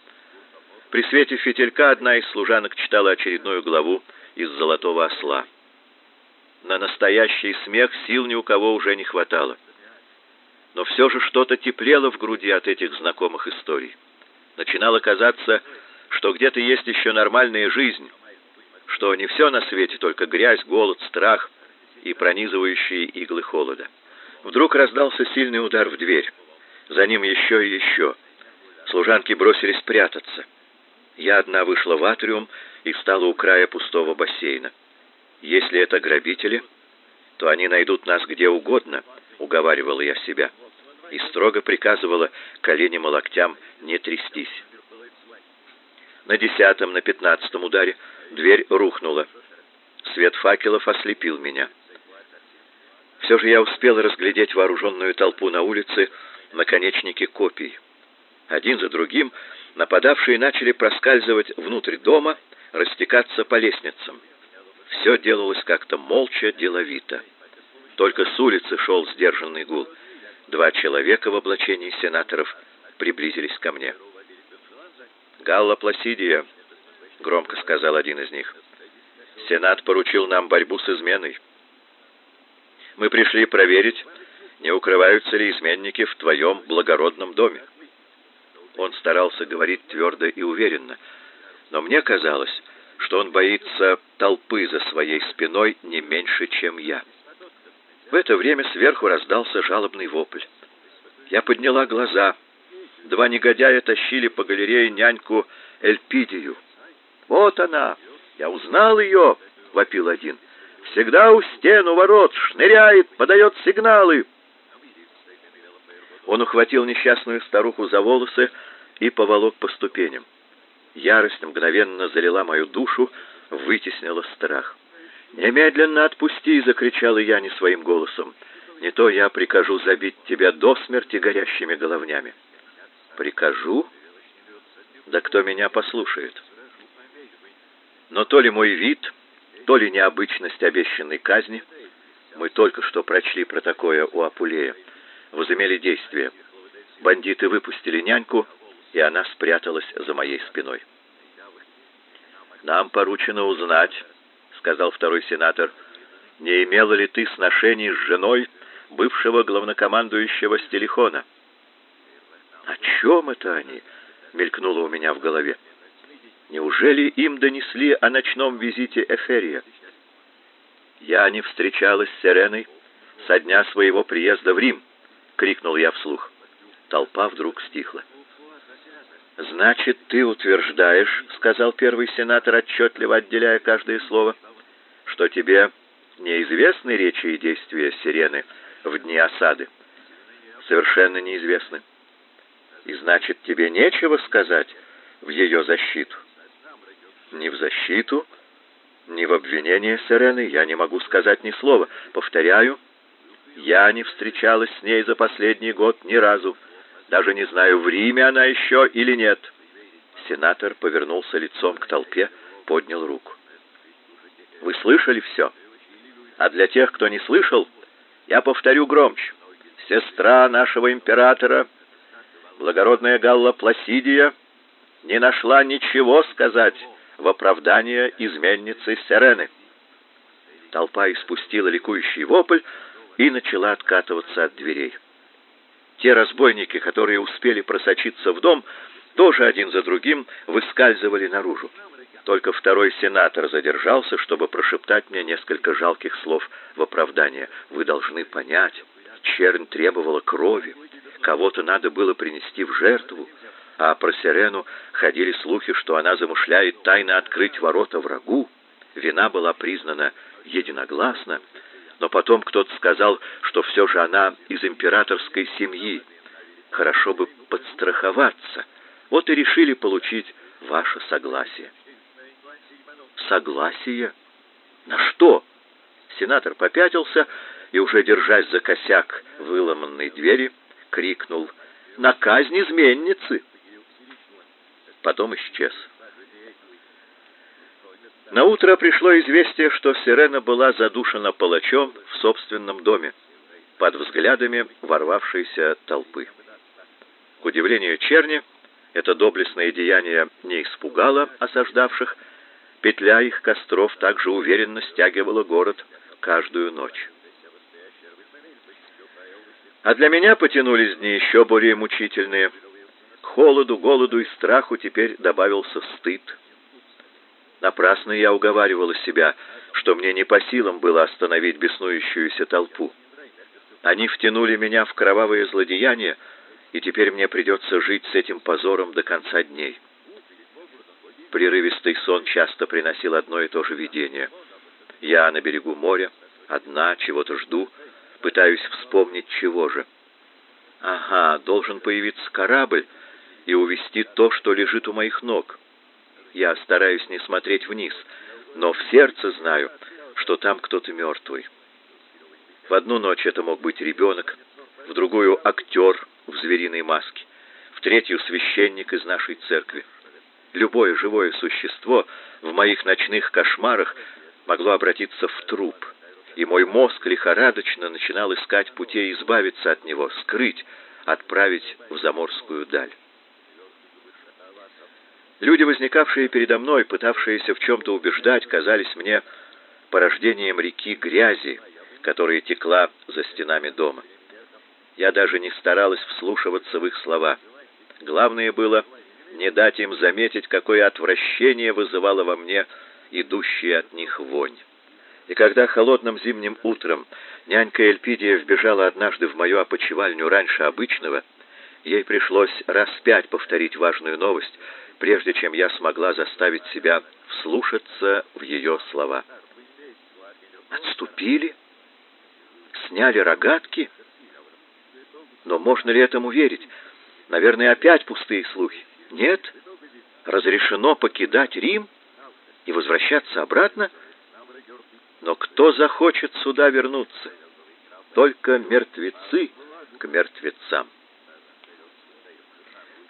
При свете фитилька одна из служанок читала очередную главу из «Золотого осла». На настоящий смех сил ни у кого уже не хватало. Но все же что-то теплело в груди от этих знакомых историй. Начинало казаться, что где-то есть еще нормальная жизнь, что не все на свете только грязь, голод, страх и пронизывающие иглы холода. Вдруг раздался сильный удар в дверь. За ним еще и еще. Служанки бросились прятаться. Я одна вышла в атриум и встала у края пустого бассейна. Если это грабители, то они найдут нас где угодно, уговаривала я себя и строго приказывала коленям и локтям не трястись. На десятом, на пятнадцатом ударе дверь рухнула. Свет факелов ослепил меня. Все же я успел разглядеть вооруженную толпу на улице, наконечники копий. Один за другим нападавшие начали проскальзывать внутрь дома, растекаться по лестницам. Все делалось как-то молча, деловито. Только с улицы шел сдержанный гул. Два человека в облачении сенаторов приблизились ко мне. «Галла Пласидия», — громко сказал один из них. «Сенат поручил нам борьбу с изменой. Мы пришли проверить, не укрываются ли изменники в твоем благородном доме». Он старался говорить твердо и уверенно, но мне казалось, что он боится толпы за своей спиной не меньше, чем я. В это время сверху раздался жалобный вопль. Я подняла глаза — Два негодяя тащили по галерее няньку Эльпидию. «Вот она! Я узнал ее!» — вопил один. «Всегда у стен, у ворот, шныряет, подает сигналы!» Он ухватил несчастную старуху за волосы и поволок по ступеням. Ярость мгновенно залила мою душу, вытеснила страх. «Немедленно отпусти!» — закричала я не своим голосом. «Не то я прикажу забить тебя до смерти горящими головнями». «Прикажу? Да кто меня послушает?» Но то ли мой вид, то ли необычность обещанной казни, мы только что прочли про такое у Апулея, возымели действие. Бандиты выпустили няньку, и она спряталась за моей спиной. «Нам поручено узнать», — сказал второй сенатор, — «не имела ли ты сношений с женой бывшего главнокомандующего Стелихона?» «О чем это они?» — мелькнуло у меня в голове. Неужели им донесли о ночном визите Эферия? Я не встречалась с Сиреной со дня своего приезда в Рим, крикнул я вслух. Толпа вдруг стихла. Значит, ты утверждаешь, сказал первый сенатор, отчетливо отделяя каждое слово, что тебе неизвестны речи и действия Сирены в дни осады. Совершенно неизвестны. И значит, тебе нечего сказать в ее защиту. Ни в защиту, ни в обвинение Сирены я не могу сказать ни слова. Повторяю, я не встречалась с ней за последний год ни разу. Даже не знаю, в Риме она еще или нет. Сенатор повернулся лицом к толпе, поднял руку. Вы слышали все? А для тех, кто не слышал, я повторю громче. Сестра нашего императора, благородная Галла Пласидия, не нашла ничего сказать в оправдание изменницы Сирены. Толпа испустила ликующий вопль и начала откатываться от дверей. Те разбойники, которые успели просочиться в дом, тоже один за другим выскальзывали наружу. Только второй сенатор задержался, чтобы прошептать мне несколько жалких слов в оправдание. Вы должны понять, чернь требовала крови, кого-то надо было принести в жертву а про Сирену ходили слухи, что она замышляет тайно открыть ворота врагу. Вина была признана единогласно, но потом кто-то сказал, что все же она из императорской семьи. Хорошо бы подстраховаться. Вот и решили получить ваше согласие. Согласие? На что? Сенатор попятился и, уже держась за косяк выломанной двери, крикнул «На казнь изменницы!» потом исчез. На утро пришло известие, что Сирена была задушена палачом в собственном доме под взглядами ворвавшейся толпы. К удивлению черни, это доблестное деяние не испугало осаждавших. Петля их костров также уверенно стягивала город каждую ночь. А для меня потянулись дни еще более мучительные – холоду, голоду и страху теперь добавился стыд. Напрасно я уговаривала себя, что мне не по силам было остановить беснующуюся толпу. Они втянули меня в кровавые злодеяния, и теперь мне придется жить с этим позором до конца дней. Прерывистый сон часто приносил одно и то же видение. Я на берегу моря, одна, чего-то жду, пытаюсь вспомнить, чего же. Ага, должен появиться корабль, и увести то, что лежит у моих ног. Я стараюсь не смотреть вниз, но в сердце знаю, что там кто-то мертвый. В одну ночь это мог быть ребенок, в другую актер в звериной маске, в третью священник из нашей церкви. Любое живое существо в моих ночных кошмарах могло обратиться в труп, и мой мозг лихорадочно начинал искать путей избавиться от него, скрыть, отправить в заморскую даль. Люди, возникавшие передо мной, пытавшиеся в чем-то убеждать, казались мне порождением реки грязи, которая текла за стенами дома. Я даже не старалась вслушиваться в их слова. Главное было не дать им заметить, какое отвращение вызывало во мне идущая от них вонь. И когда холодным зимним утром нянька Эльпидия вбежала однажды в мою опочивальню раньше обычного, Ей пришлось раз пять повторить важную новость, прежде чем я смогла заставить себя вслушаться в ее слова. Отступили? Сняли рогатки? Но можно ли этому верить? Наверное, опять пустые слухи. Нет? Разрешено покидать Рим и возвращаться обратно? Но кто захочет сюда вернуться? Только мертвецы к мертвецам.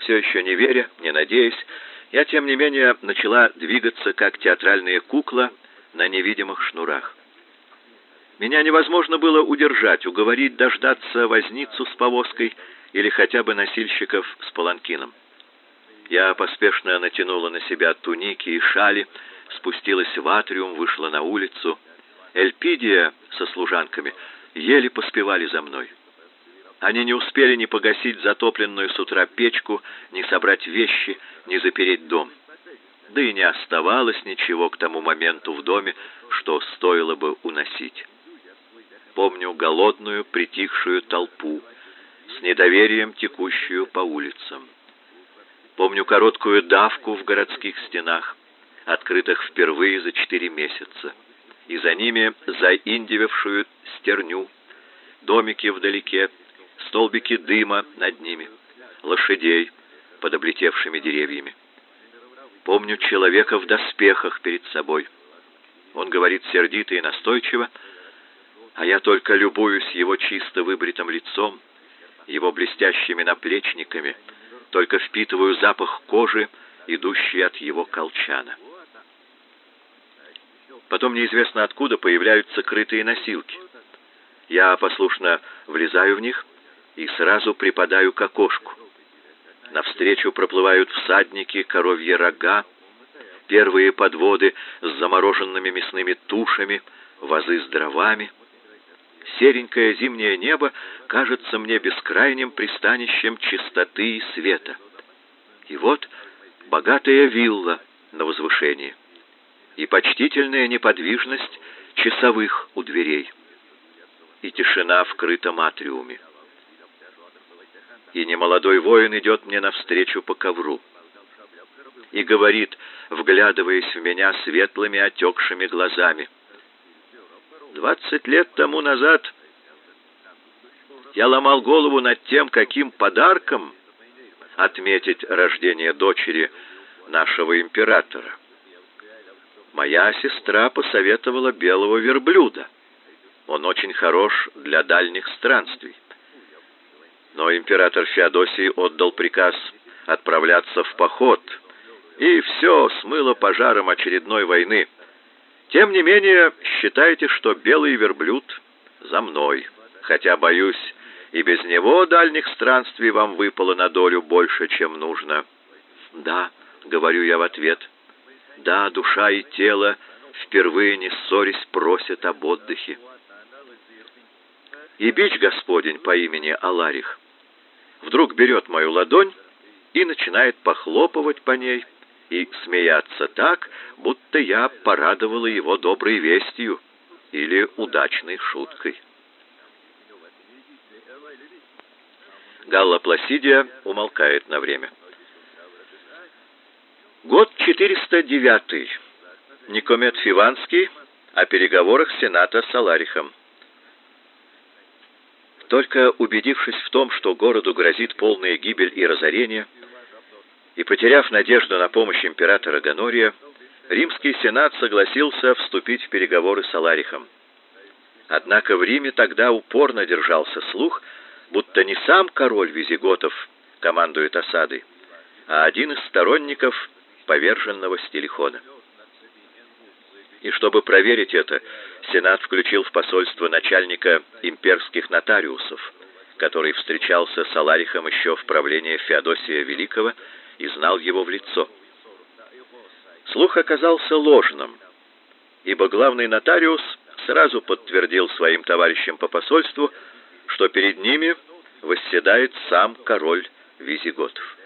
Все еще не веря, не надеясь, я, тем не менее, начала двигаться, как театральная кукла на невидимых шнурах. Меня невозможно было удержать, уговорить дождаться возницу с повозкой или хотя бы носильщиков с паланкином. Я поспешно натянула на себя туники и шали, спустилась в атриум, вышла на улицу. Эльпидия со служанками еле поспевали за мной. Они не успели ни погасить затопленную с утра печку, ни собрать вещи, ни запереть дом. Да и не оставалось ничего к тому моменту в доме, что стоило бы уносить. Помню голодную, притихшую толпу, с недоверием текущую по улицам. Помню короткую давку в городских стенах, открытых впервые за четыре месяца, и за ними заиндивевшую стерню, домики вдалеке, столбики дыма над ними, лошадей под облетевшими деревьями. Помню человека в доспехах перед собой. Он говорит сердито и настойчиво, а я только любуюсь его чисто выбритым лицом, его блестящими наплечниками, только впитываю запах кожи, идущий от его колчана. Потом неизвестно откуда появляются крытые носилки. Я послушно влезаю в них и сразу припадаю к окошку. Навстречу проплывают всадники, коровьи рога, первые подводы с замороженными мясными тушами, вазы с дровами. Серенькое зимнее небо кажется мне бескрайним пристанищем чистоты и света. И вот богатая вилла на возвышении и почтительная неподвижность часовых у дверей и тишина в крытом атриуме и немолодой воин идет мне навстречу по ковру и говорит, вглядываясь в меня светлыми отекшими глазами. Двадцать лет тому назад я ломал голову над тем, каким подарком отметить рождение дочери нашего императора. Моя сестра посоветовала белого верблюда. Он очень хорош для дальних странствий. Но император Феодосий отдал приказ отправляться в поход, и все смыло пожаром очередной войны. Тем не менее, считайте, что белый верблюд за мной, хотя, боюсь, и без него дальних странствий вам выпало на долю больше, чем нужно. Да, говорю я в ответ. Да, душа и тело впервые не ссорясь просят об отдыхе. И бич Господень по имени Аларих вдруг берет мою ладонь и начинает похлопывать по ней и смеяться так, будто я порадовала его доброй вестью или удачной шуткой. Галла Пласидия умолкает на время. Год 409. Никомет Фиванский о переговорах Сената с Аларихом. Только убедившись в том, что городу грозит полная гибель и разорение, и потеряв надежду на помощь императора Гонория, римский сенат согласился вступить в переговоры с Аларихом. Однако в Риме тогда упорно держался слух, будто не сам король визиготов командует осадой, а один из сторонников поверженного Стилихона. И чтобы проверить это, Сенат включил в посольство начальника имперских нотариусов, который встречался с Аларихом еще в правлении Феодосия Великого и знал его в лицо. Слух оказался ложным, ибо главный нотариус сразу подтвердил своим товарищам по посольству, что перед ними восседает сам король визиготов.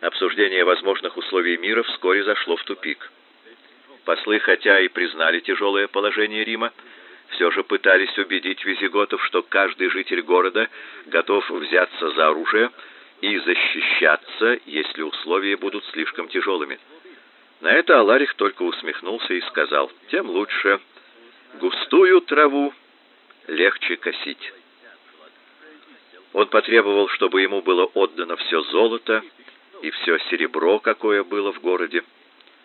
Обсуждение возможных условий мира вскоре зашло в тупик. Послы, хотя и признали тяжелое положение Рима, все же пытались убедить визиготов, что каждый житель города готов взяться за оружие и защищаться, если условия будут слишком тяжелыми. На это Аларих только усмехнулся и сказал, «Тем лучше. Густую траву легче косить». Он потребовал, чтобы ему было отдано все золото и все серебро, какое было в городе,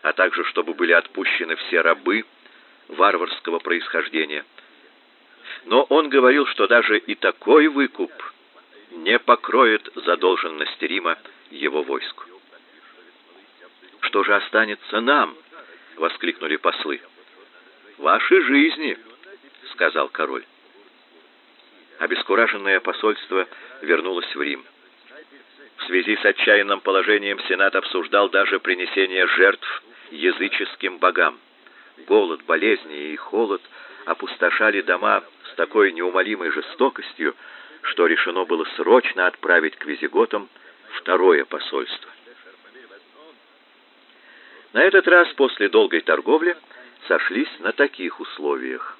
а также чтобы были отпущены все рабы варварского происхождения. Но он говорил, что даже и такой выкуп не покроет задолженность Рима его войску. «Что же останется нам?» — воскликнули послы. «Ваши жизни», — сказал король. Обескураженное посольство вернулось в Рим. В связи с отчаянным положением Сенат обсуждал даже принесение жертв языческим богам. Голод, болезни и холод опустошали дома с такой неумолимой жестокостью, что решено было срочно отправить к визиготам второе посольство. На этот раз после долгой торговли сошлись на таких условиях.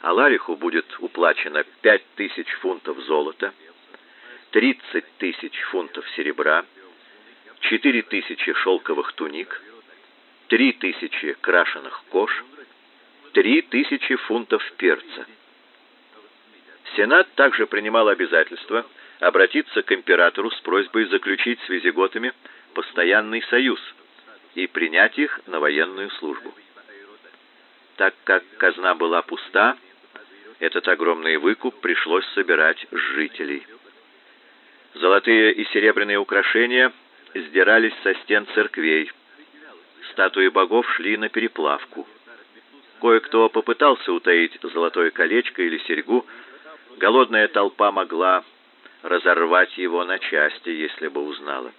Алариху будет уплачено пять тысяч фунтов золота, тридцать тысяч фунтов серебра, четыре тысячи шелковых туник, три тысячи крашеных кож, три тысячи фунтов перца. Сенат также принимал обязательство обратиться к императору с просьбой заключить с визиготами постоянный союз и принять их на военную службу. Так как казна была пуста, этот огромный выкуп пришлось собирать с жителей. Золотые и серебряные украшения сдирались со стен церквей. Статуи богов шли на переплавку. Кое-кто попытался утаить золотое колечко или серьгу. Голодная толпа могла разорвать его на части, если бы узнала.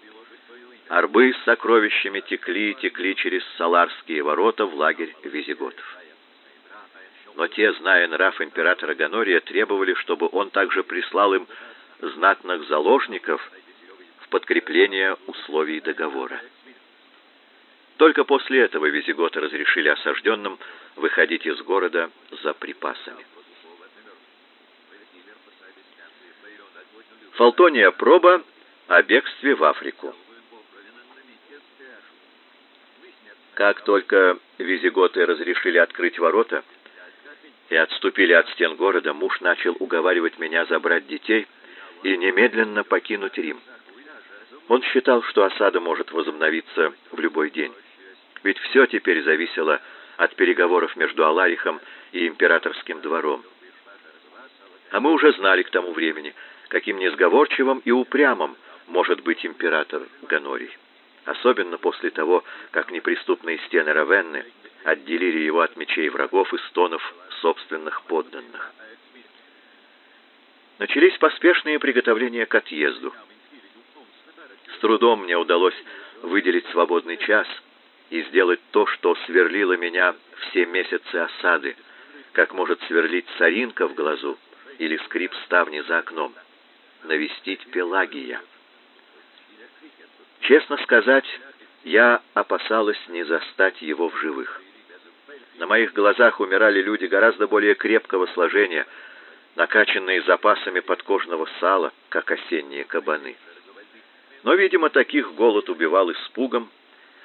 Арбы с сокровищами текли и текли через Саларские ворота в лагерь визиготов но те, зная нрав императора Гонория, требовали, чтобы он также прислал им знатных заложников в подкрепление условий договора. Только после этого визиготы разрешили осажденным выходить из города за припасами. Фалтония проба о бегстве в Африку. Как только визиготы разрешили открыть ворота, и отступили от стен города, муж начал уговаривать меня забрать детей и немедленно покинуть Рим. Он считал, что осада может возобновиться в любой день. Ведь все теперь зависело от переговоров между Аларихом и императорским двором. А мы уже знали к тому времени, каким несговорчивым и упрямым может быть император Ганорий. Особенно после того, как неприступные стены Равенны отделили его от мечей врагов и стонов собственных подданных. Начались поспешные приготовления к отъезду. С трудом мне удалось выделить свободный час и сделать то, что сверлило меня все месяцы осады, как может сверлить соринка в глазу или скрип ставни за окном. Навестить Пелагия. Честно сказать, я опасалась не застать его в живых. На моих глазах умирали люди гораздо более крепкого сложения, накачанные запасами подкожного сала, как осенние кабаны. Но, видимо, таких голод убивал испугом,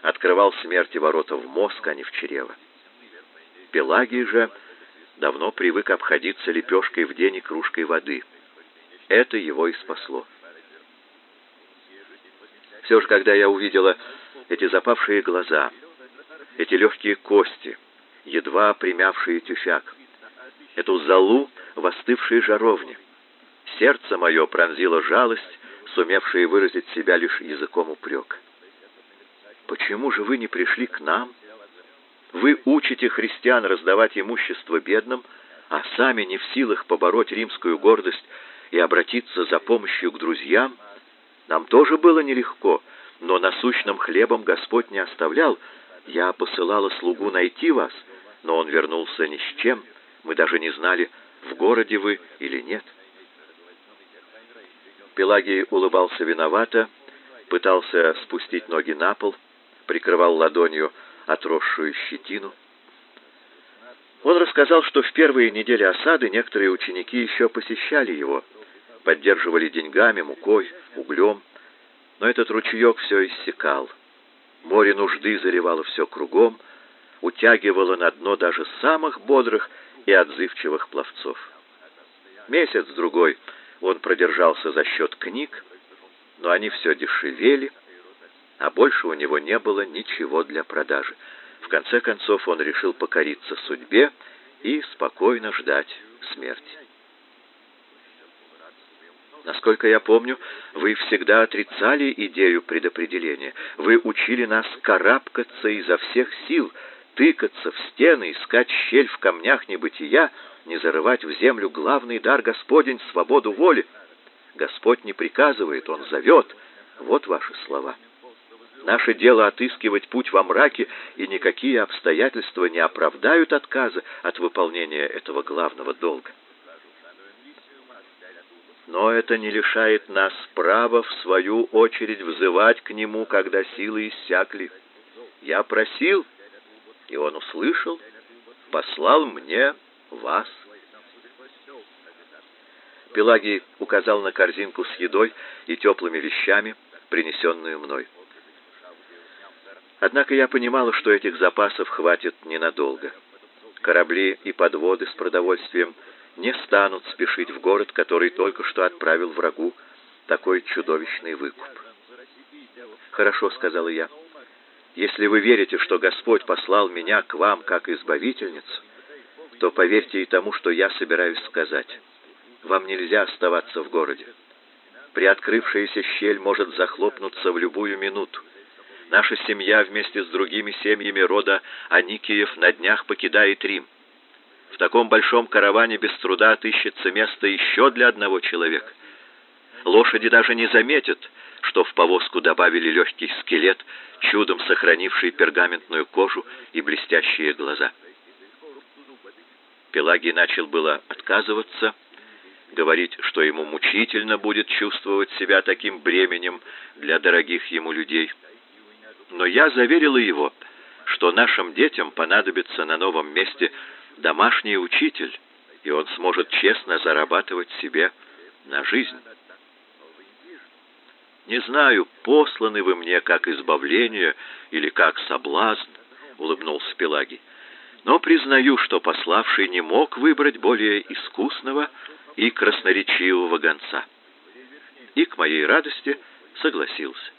открывал смерти ворота в мозг, а не в чрево. Пелагий же давно привык обходиться лепешкой в день и кружкой воды. Это его и спасло. Все же, когда я увидела эти запавшие глаза, эти легкие кости, едва примявшие тюфяк, эту залу в остывшей жаровне. Сердце мое пронзило жалость, сумевшая выразить себя лишь языком упрек. Почему же вы не пришли к нам? Вы учите христиан раздавать имущество бедным, а сами не в силах побороть римскую гордость и обратиться за помощью к друзьям? Нам тоже было нелегко, но насущным хлебом Господь не оставлял. Я посылала слугу найти вас, но он вернулся ни с чем. Мы даже не знали, в городе вы или нет. Пелагий улыбался виновато, пытался спустить ноги на пол, прикрывал ладонью отросшую щетину. Он рассказал, что в первые недели осады некоторые ученики еще посещали его, поддерживали деньгами, мукой, углем, но этот ручеек все иссякал. Море нужды заливало все кругом, утягивало на дно даже самых бодрых и отзывчивых пловцов. Месяц-другой он продержался за счет книг, но они все дешевели, а больше у него не было ничего для продажи. В конце концов он решил покориться судьбе и спокойно ждать смерти. Насколько я помню, вы всегда отрицали идею предопределения. Вы учили нас карабкаться изо всех сил, тыкаться в стены, искать щель в камнях небытия, не зарывать в землю главный дар Господень — свободу воли. Господь не приказывает, Он зовет. Вот ваши слова. Наше дело отыскивать путь во мраке, и никакие обстоятельства не оправдают отказа от выполнения этого главного долга. Но это не лишает нас права, в свою очередь, взывать к Нему, когда силы иссякли. Я просил, и Он услышал, послал мне вас. Пелагий указал на корзинку с едой и теплыми вещами, принесенную мной. Однако я понимала, что этих запасов хватит ненадолго. Корабли и подводы с продовольствием не станут спешить в город, который только что отправил врагу такой чудовищный выкуп. «Хорошо», — сказала я. «Если вы верите, что Господь послал меня к вам как избавительницу, то поверьте и тому, что я собираюсь сказать. Вам нельзя оставаться в городе. Приоткрывшаяся щель может захлопнуться в любую минуту. Наша семья вместе с другими семьями рода Аникиев на днях покидает Рим. В таком большом караване без труда отыщется место еще для одного человека. Лошади даже не заметят, что в повозку добавили легкий скелет, чудом сохранивший пергаментную кожу и блестящие глаза. Пелагий начал было отказываться, говорить, что ему мучительно будет чувствовать себя таким бременем для дорогих ему людей. Но я заверила его, что нашим детям понадобится на новом месте домашний учитель, и он сможет честно зарабатывать себе на жизнь. Не знаю, посланы вы мне как избавление или как соблазн, улыбнулся Пелагий. Но признаю, что пославший не мог выбрать более искусного и красноречивого гонца. И к моей радости согласился.